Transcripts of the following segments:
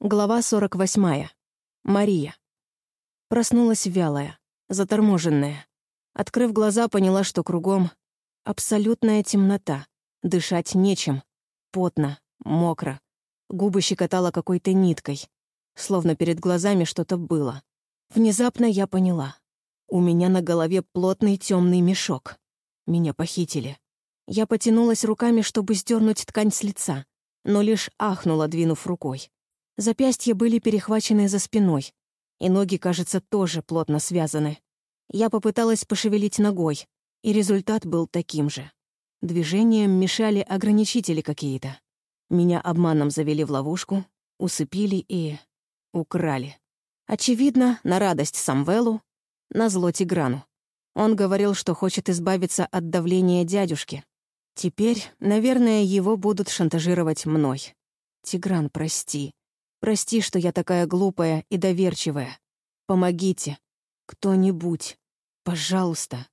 Глава 48. Мария. Проснулась вялая, заторможенная. Открыв глаза, поняла, что кругом абсолютная темнота. Дышать нечем. Потно, мокро. Губы щекотала какой-то ниткой. Словно перед глазами что-то было. Внезапно я поняла. У меня на голове плотный темный мешок. Меня похитили. Я потянулась руками, чтобы сдернуть ткань с лица, но лишь ахнула, двинув рукой. Запястья были перехвачены за спиной, и ноги, кажется, тоже плотно связаны. Я попыталась пошевелить ногой, и результат был таким же. Движением мешали ограничители какие-то. Меня обманом завели в ловушку, усыпили и... украли. Очевидно, на радость Самвелу, на зло Тиграну. Он говорил, что хочет избавиться от давления дядюшки. Теперь, наверное, его будут шантажировать мной. Тигран, прости. Прости, что я такая глупая и доверчивая. Помогите. Кто-нибудь. Пожалуйста.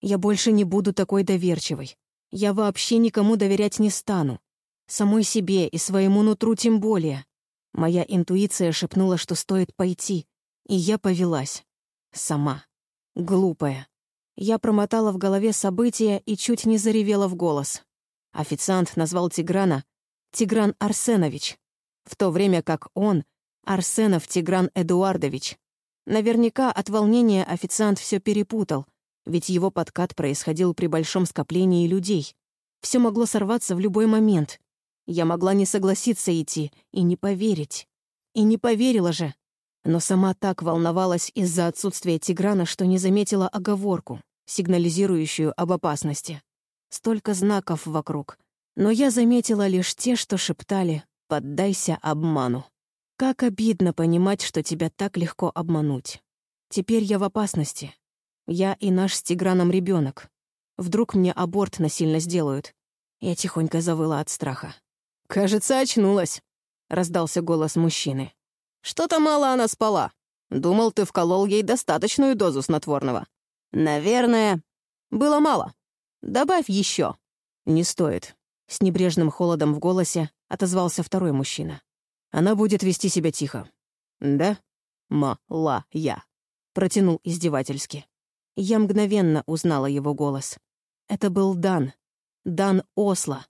Я больше не буду такой доверчивой. Я вообще никому доверять не стану. Самой себе и своему нутру тем более. Моя интуиция шепнула, что стоит пойти, и я повелась. Сама. Глупая. Я промотала в голове события и чуть не заревела в голос. Официант назвал Тиграна Тигран Арсенович в то время как он — Арсенов Тигран Эдуардович. Наверняка от волнения официант все перепутал, ведь его подкат происходил при большом скоплении людей. Все могло сорваться в любой момент. Я могла не согласиться идти и не поверить. И не поверила же. Но сама так волновалась из-за отсутствия Тиграна, что не заметила оговорку, сигнализирующую об опасности. Столько знаков вокруг. Но я заметила лишь те, что шептали Поддайся обману. Как обидно понимать, что тебя так легко обмануть. Теперь я в опасности. Я и наш с Тиграном ребенок. Вдруг мне аборт насильно сделают. Я тихонько завыла от страха. «Кажется, очнулась», — раздался голос мужчины. «Что-то мало она спала. Думал, ты вколол ей достаточную дозу снотворного. Наверное, было мало. Добавь еще. Не стоит. С небрежным холодом в голосе отозвался второй мужчина. «Она будет вести себя тихо». «Да? Ма-ла-я», — протянул издевательски. Я мгновенно узнала его голос. Это был Дан. Дан Осло.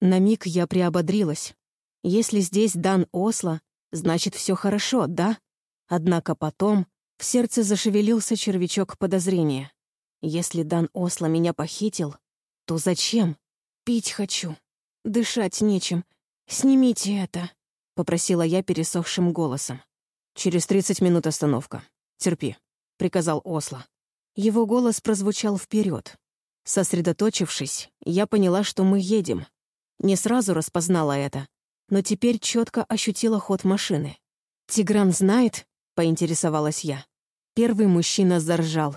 На миг я приободрилась. Если здесь Дан Осло, значит, все хорошо, да? Однако потом в сердце зашевелился червячок подозрения. Если Дан Осло меня похитил, то зачем? Пить хочу. Дышать нечем. Снимите это», — попросила я пересохшим голосом. «Через тридцать минут остановка. Терпи», — приказал Осло. Его голос прозвучал вперед. Сосредоточившись, я поняла, что мы едем. Не сразу распознала это, но теперь четко ощутила ход машины. «Тигран знает?» — поинтересовалась я. Первый мужчина заржал.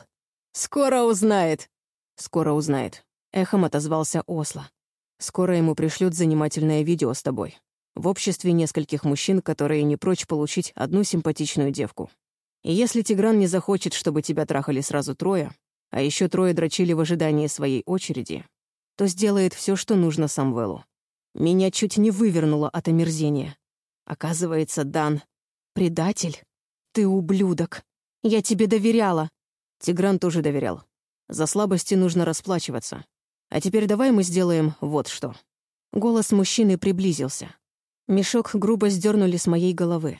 «Скоро узнает!» «Скоро узнает», — эхом отозвался Осло. Скоро ему пришлют занимательное видео с тобой. В обществе нескольких мужчин, которые не прочь получить одну симпатичную девку. И если Тигран не захочет, чтобы тебя трахали сразу трое, а еще трое дрочили в ожидании своей очереди, то сделает все, что нужно Самвелу. Меня чуть не вывернуло от омерзения. Оказывается, Дан — предатель. Ты ублюдок. Я тебе доверяла. Тигран тоже доверял. За слабости нужно расплачиваться. А теперь давай мы сделаем вот что». Голос мужчины приблизился. Мешок грубо сдернули с моей головы.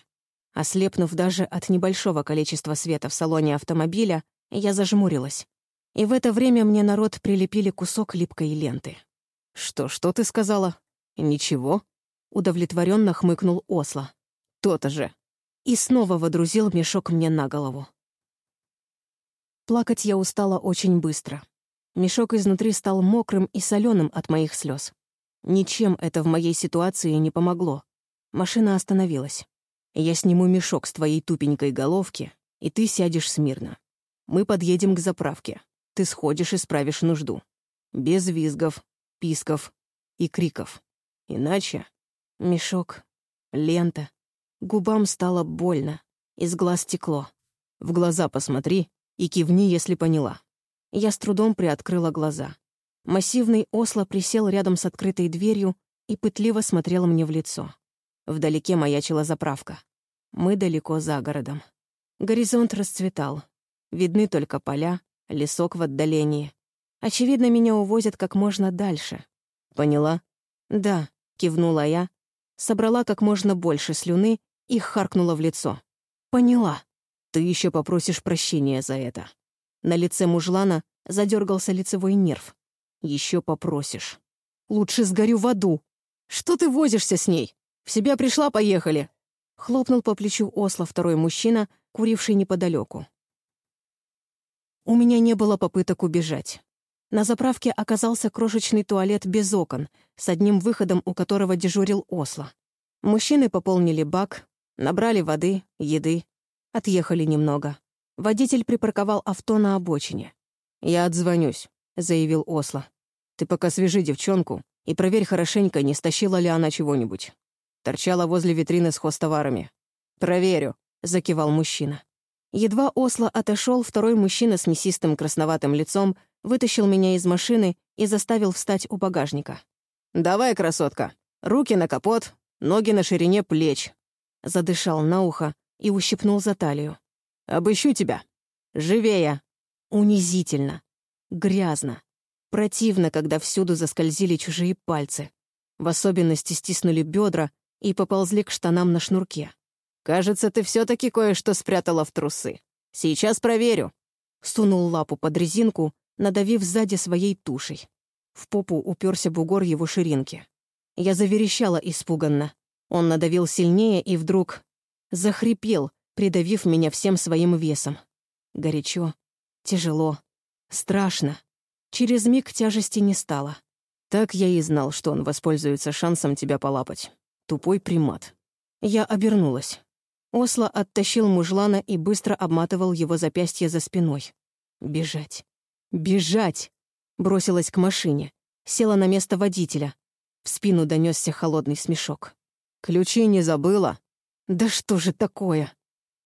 Ослепнув даже от небольшого количества света в салоне автомобиля, я зажмурилась. И в это время мне народ прилепили кусок липкой ленты. «Что, что ты сказала?» «Ничего», — удовлетворенно хмыкнул Осло. «То-то же». И снова водрузил мешок мне на голову. Плакать я устала очень быстро. Мешок изнутри стал мокрым и соленым от моих слез. Ничем это в моей ситуации не помогло. Машина остановилась. Я сниму мешок с твоей тупенькой головки, и ты сядешь смирно. Мы подъедем к заправке. Ты сходишь и справишь нужду. Без визгов, писков и криков. Иначе... Мешок, лента. Губам стало больно, из глаз текло. В глаза посмотри и кивни, если поняла. Я с трудом приоткрыла глаза. Массивный осло присел рядом с открытой дверью и пытливо смотрел мне в лицо. Вдалеке маячила заправка. Мы далеко за городом. Горизонт расцветал. Видны только поля, лесок в отдалении. Очевидно, меня увозят как можно дальше. Поняла? Да, кивнула я, собрала как можно больше слюны и харкнула в лицо. Поняла. Ты еще попросишь прощения за это. На лице мужлана задергался лицевой нерв. Еще попросишь. Лучше сгорю в аду. Что ты возишься с ней? В себя пришла, поехали. Хлопнул по плечу осла второй мужчина, куривший неподалеку. У меня не было попыток убежать. На заправке оказался крошечный туалет без окон, с одним выходом, у которого дежурил Осло. Мужчины пополнили бак, набрали воды, еды, отъехали немного. Водитель припарковал авто на обочине. «Я отзвонюсь», — заявил Осло. «Ты пока свяжи девчонку и проверь хорошенько, не стащила ли она чего-нибудь. Торчала возле витрины с хостоварами. «Проверю», — закивал мужчина. Едва Осло отошел, второй мужчина с мясистым красноватым лицом вытащил меня из машины и заставил встать у багажника. «Давай, красотка, руки на капот, ноги на ширине плеч», — задышал на ухо и ущипнул за талию. «Обыщу тебя. Живее!» Унизительно. Грязно. Противно, когда всюду заскользили чужие пальцы. В особенности стиснули бедра и поползли к штанам на шнурке. «Кажется, ты все таки кое-что спрятала в трусы. Сейчас проверю». Сунул лапу под резинку, надавив сзади своей тушей. В попу уперся бугор его ширинки. Я заверещала испуганно. Он надавил сильнее и вдруг захрипел, придавив меня всем своим весом. Горячо, тяжело, страшно. Через миг тяжести не стало. Так я и знал, что он воспользуется шансом тебя полапать. Тупой примат. Я обернулась. Осло оттащил мужлана и быстро обматывал его запястье за спиной. Бежать. Бежать! Бросилась к машине. Села на место водителя. В спину донесся холодный смешок. «Ключи не забыла?» «Да что же такое?»